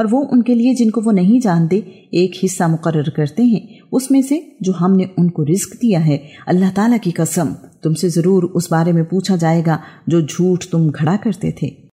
और वो उनके लिए जिनको वो नहीं जानते, एक हिस्सा मुकर करते हैं। उसमें से जो हमने उनको रिस्क दिया है, अल्लाह ताला की कसम, तुमसे ज़रूर उस बारे में पूछा जाएगा जो झूठ तुम खड़ा करते थे।